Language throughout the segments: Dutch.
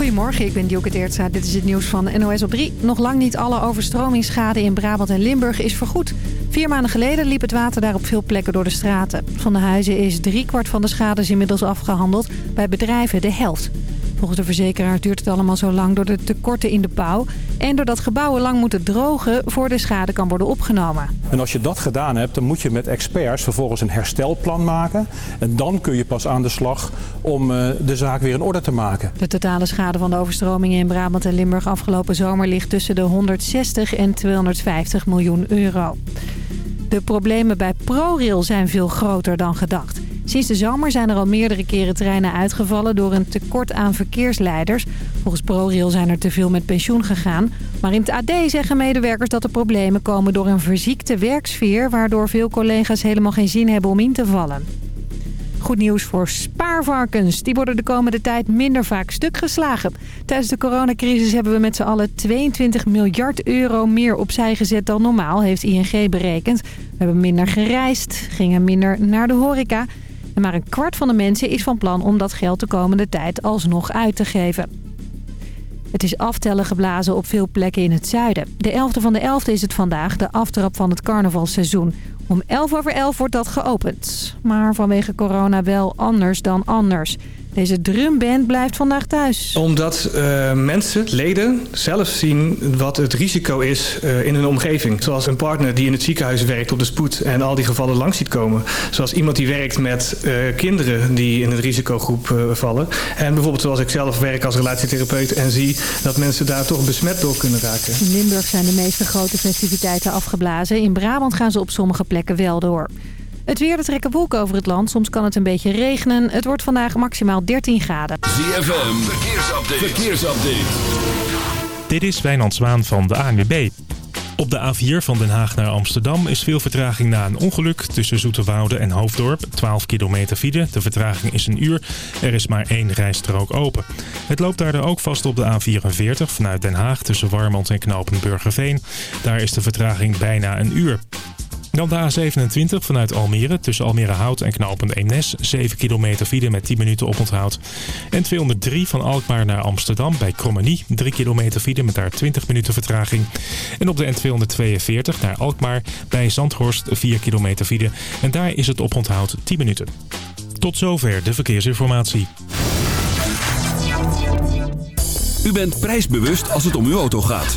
Goedemorgen, ik ben Dioke Teertza. Dit is het nieuws van NOS op 3. Nog lang niet alle overstromingsschade in Brabant en Limburg is vergoed. Vier maanden geleden liep het water daar op veel plekken door de straten. Van de huizen is driekwart van de schades inmiddels afgehandeld. Bij bedrijven de helft. Volgens de verzekeraar duurt het allemaal zo lang door de tekorten in de bouw... en doordat gebouwen lang moeten drogen voor de schade kan worden opgenomen. En als je dat gedaan hebt, dan moet je met experts vervolgens een herstelplan maken. En dan kun je pas aan de slag om eh, de zaak weer in orde te maken. De totale schade van de overstromingen in Brabant en Limburg afgelopen zomer ligt tussen de 160 en 250 miljoen euro. De problemen bij ProRail zijn veel groter dan gedacht. Sinds de zomer zijn er al meerdere keren treinen uitgevallen door een tekort aan verkeersleiders. Volgens ProRail zijn er te veel met pensioen gegaan. Maar in het AD zeggen medewerkers dat de problemen komen door een verziekte werksfeer... waardoor veel collega's helemaal geen zin hebben om in te vallen. Goed nieuws voor spaarvarkens. Die worden de komende tijd minder vaak stuk geslagen. Tijdens de coronacrisis hebben we met z'n allen 22 miljard euro meer opzij gezet dan normaal, heeft ING berekend. We hebben minder gereisd, gingen minder naar de horeca. Maar een kwart van de mensen is van plan om dat geld de komende tijd alsnog uit te geven. Het is aftellen geblazen op veel plekken in het zuiden. De 11e van de 11e is het vandaag, de aftrap van het carnavalseizoen. Om 11 over 11 wordt dat geopend. Maar vanwege corona wel anders dan anders. Deze drumband blijft vandaag thuis. Omdat uh, mensen, leden, zelf zien wat het risico is uh, in hun omgeving. Zoals een partner die in het ziekenhuis werkt op de spoed en al die gevallen langs ziet komen. Zoals iemand die werkt met uh, kinderen die in het risicogroep vallen. En bijvoorbeeld zoals ik zelf werk als relatietherapeut en zie dat mensen daar toch besmet door kunnen raken. In Limburg zijn de meeste grote festiviteiten afgeblazen. In Brabant gaan ze op sommige plekken wel door. Het weer, er trekken wolken over het land. Soms kan het een beetje regenen. Het wordt vandaag maximaal 13 graden. ZFM, verkeersupdate. verkeersupdate. Dit is Wijnand Zwaan van de ANWB. Op de A4 van Den Haag naar Amsterdam is veel vertraging na een ongeluk tussen Zoeterwoude en Hoofddorp. 12 kilometer file. De vertraging is een uur. Er is maar één rijstrook open. Het loopt daardoor ook vast op de A44 vanuit Den Haag tussen Warmond en Knopen Burgerveen. Daar is de vertraging bijna een uur. Dan de A27 vanuit Almere tussen Almere Hout en knooppunt Eemnes. 7 kilometer file met 10 minuten oponthoud. En 203 van Alkmaar naar Amsterdam bij Krommenie. 3 kilometer file met daar 20 minuten vertraging. En op de N242 naar Alkmaar bij Zandhorst 4 kilometer file. En daar is het oponthoud 10 minuten. Tot zover de verkeersinformatie. U bent prijsbewust als het om uw auto gaat.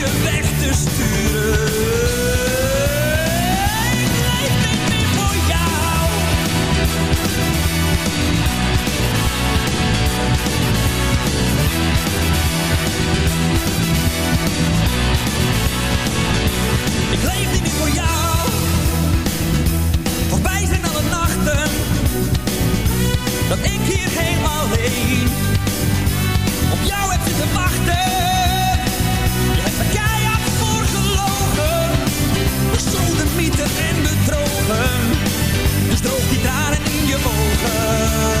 je weg te sturen. Ik leef niet voor jou. Voorbij zijn alle nachten Dat ik hier helemaal alleen Op jou heb zitten wachten. verboden mythen en bedrogen. Dus droog die tranen in je ogen.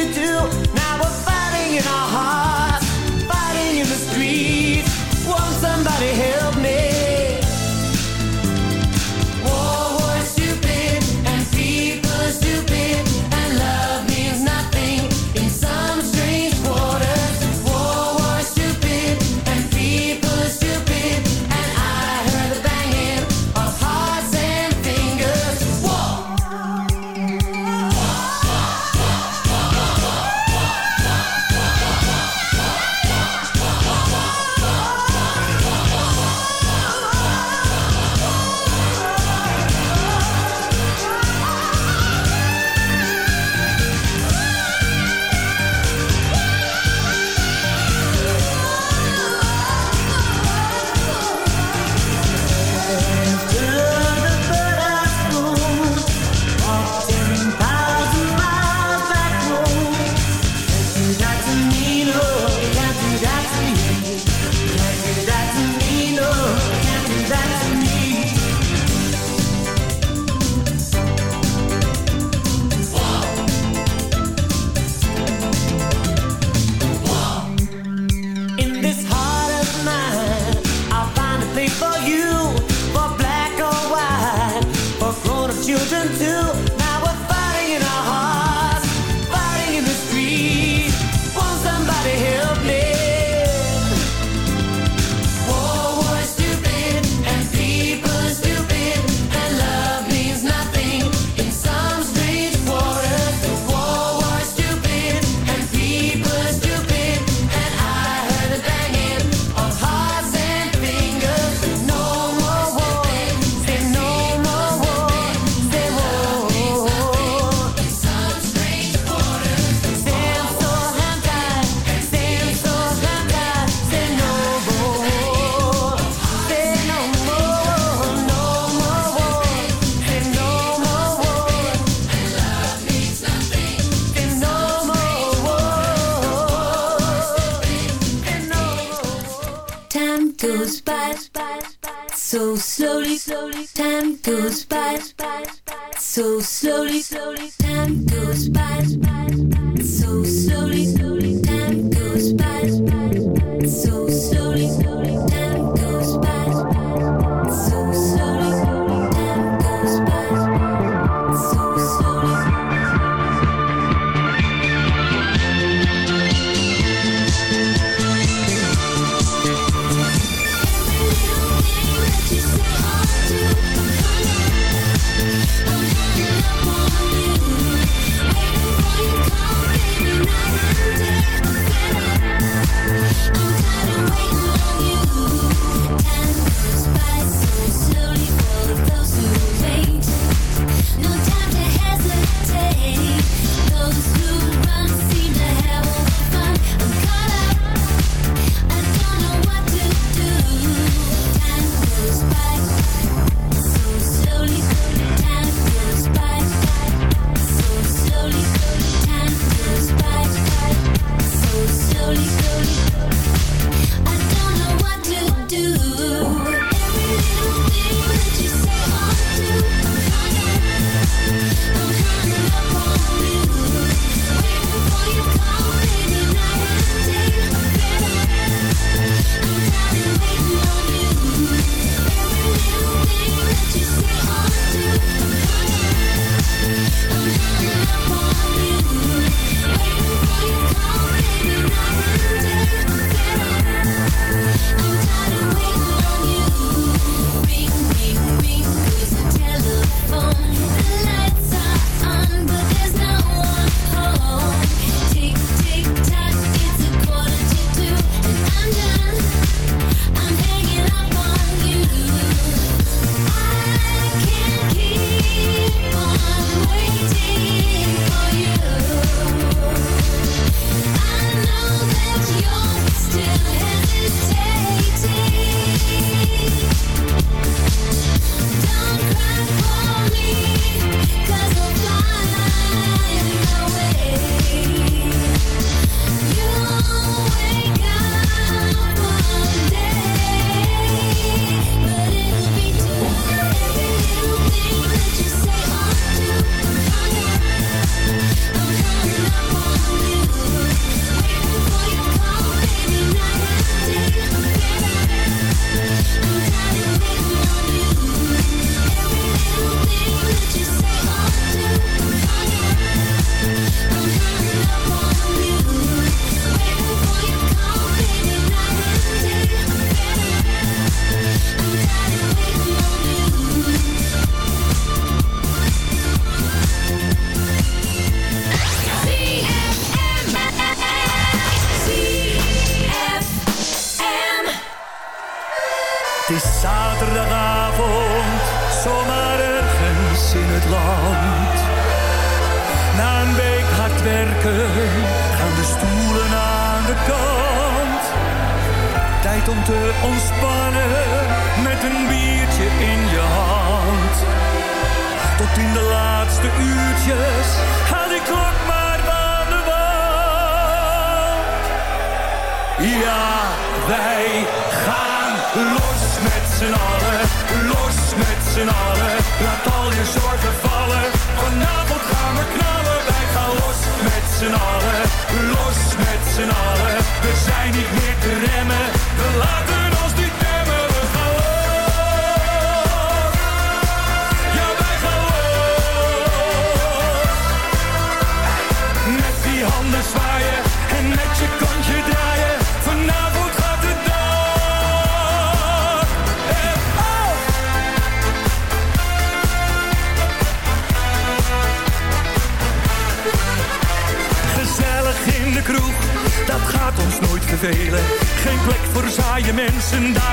you do. Now we're fighting in our hearts.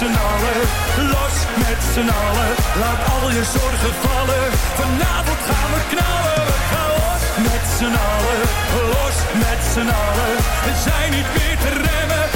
z'n allen, los met z'n allen. Laat al je zorgen vallen. Vanavond gaan we knallen, we los met z'n allen, los met z'n allen. We zijn niet meer te remmen,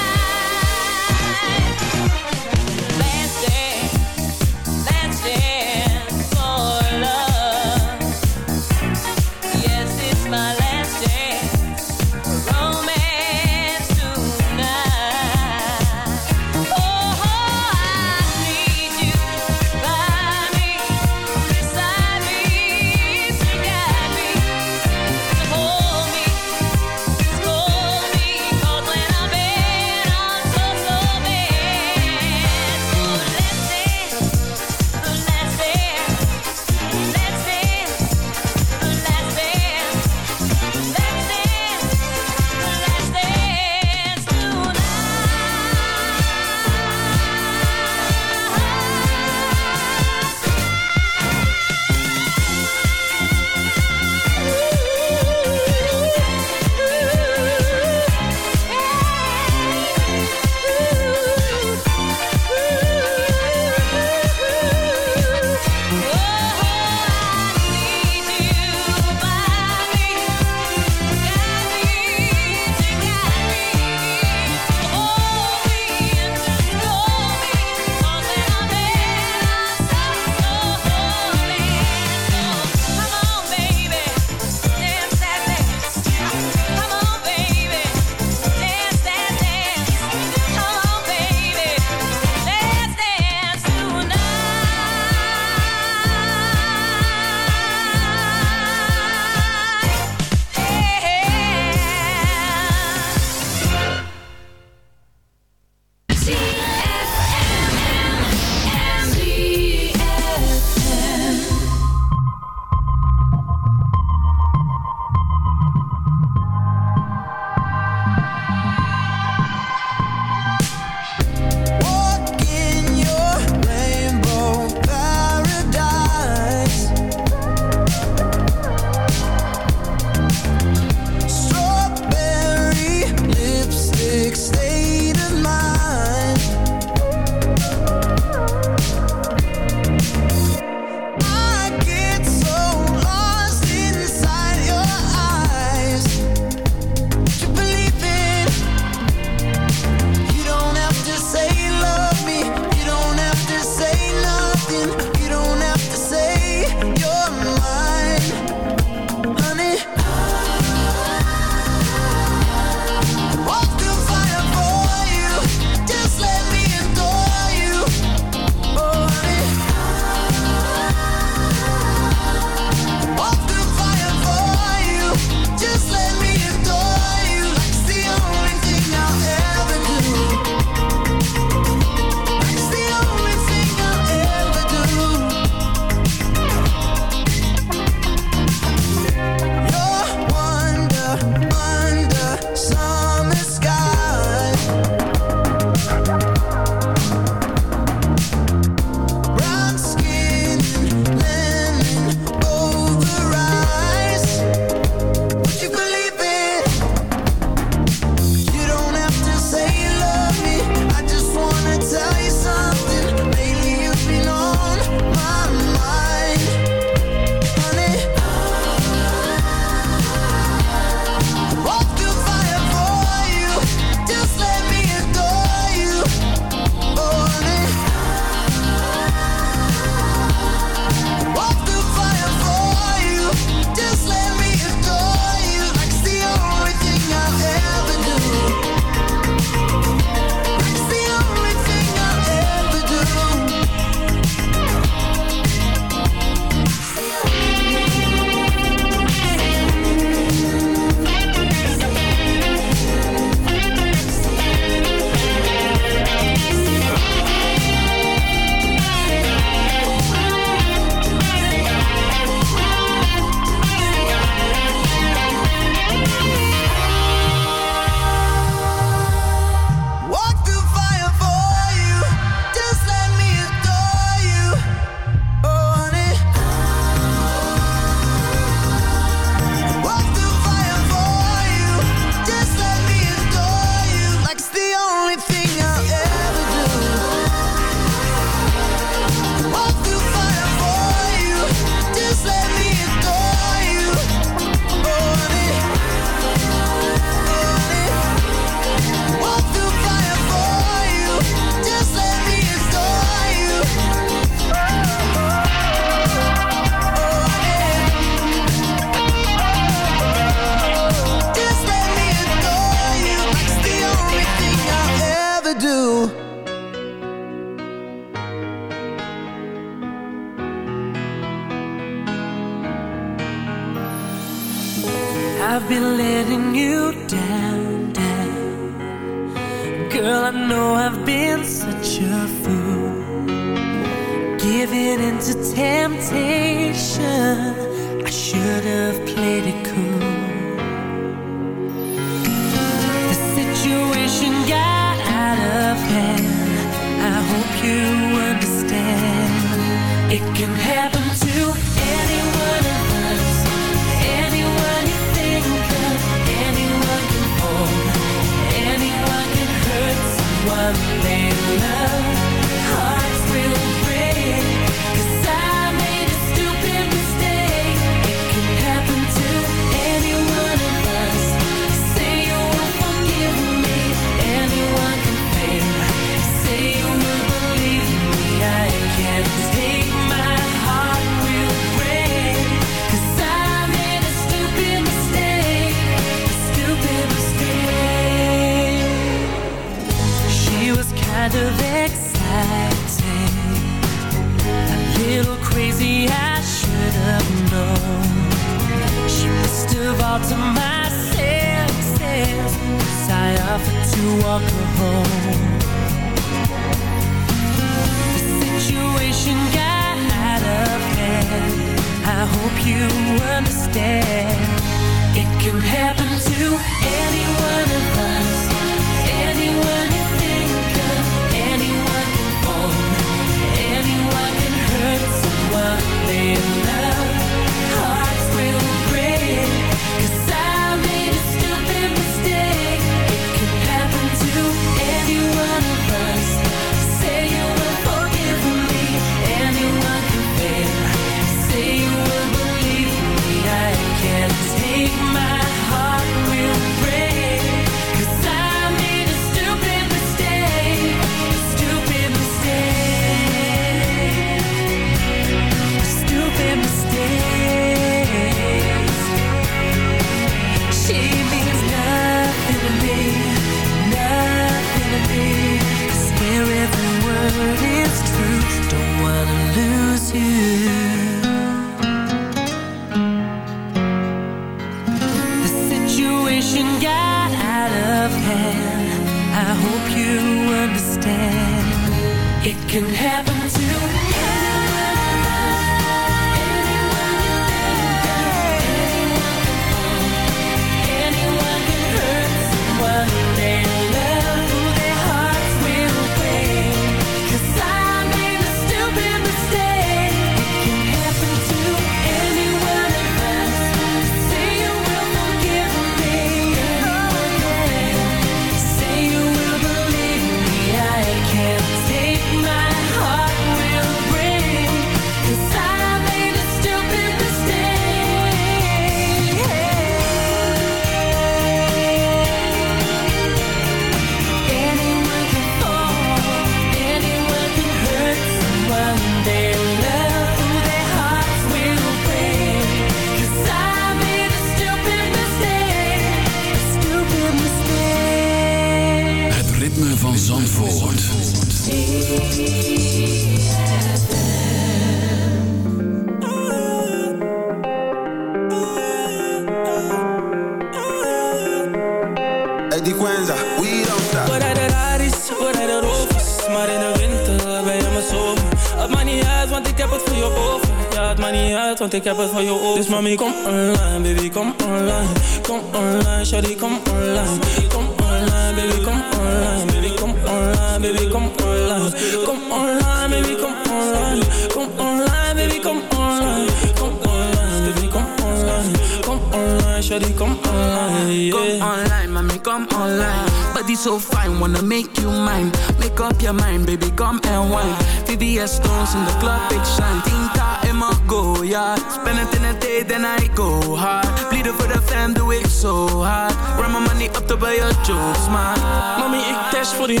ik heb het je dus kom online, baby, kom online. Kom online, shawty, kom online. Kom online, baby, kom online. Baby, kom online, baby, kom online. Kom online, baby, kom online. Kom online, baby, kom online. Kom online, baby, kom online. Kom online, shawty, kom online. Kom online, mami, kom online. Body so fine, wanna make you mine. Make up your mind, baby, come and wine. VVS stones in the club, big shine helemaal ja. Spend het in het day, dan I go hard. Blieden voor de fam doe ik zo hard. Run mijn money op de bij je jokes, maar Mami, ik dash voor die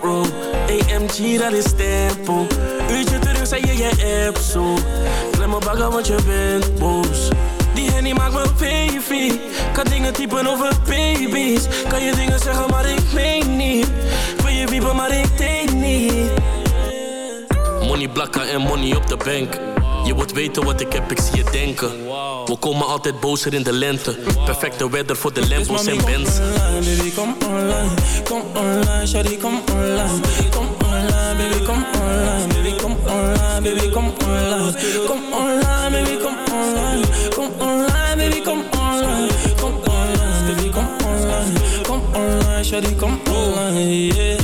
bro. AMG, dat is tempo. Uurtje terug, zei je, je app zo. Klem me bagger, want je bent boos. Die Henny maakt me baby. Kan dingen typen over baby's. Kan je dingen zeggen maar ik meen niet. Wil je wiepen maar ik denk niet. Money blakken en money op de bank. Je wilt weten wat ik heb, ik zie je denken. We komen altijd bozer in de lente. Perfecte weather voor de Lambos en Benz. online, baby, kom online. Kom online, shawty, kom online. Kom online, baby, kom online. Baby, kom online, baby, kom online. Kom online, baby, kom online. Kom online, baby, kom online. Kom online, baby, kom online. Kom online, shawty, kom online, yeah.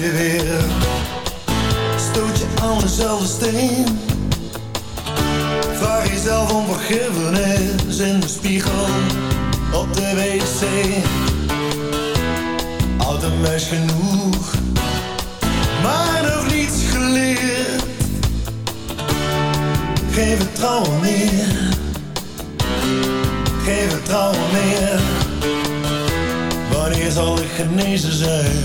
Weer. Stoot je aan dezelfde steen. Vraag jezelf om vergiffenis in de spiegel op de wc. Oud en mes genoeg, maar nog niets geleerd. Geen vertrouwen meer, geen vertrouwen meer. Wanneer zal ik genezen zijn?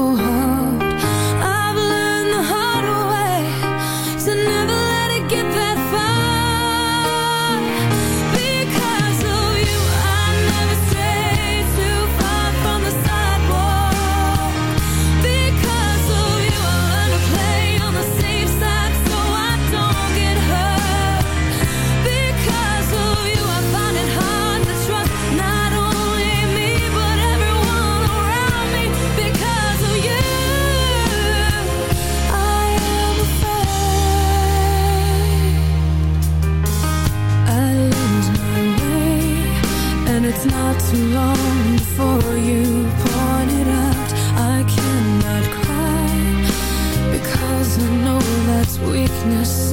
Oh. too long before you pointed out. I cannot cry Because I know that's weakness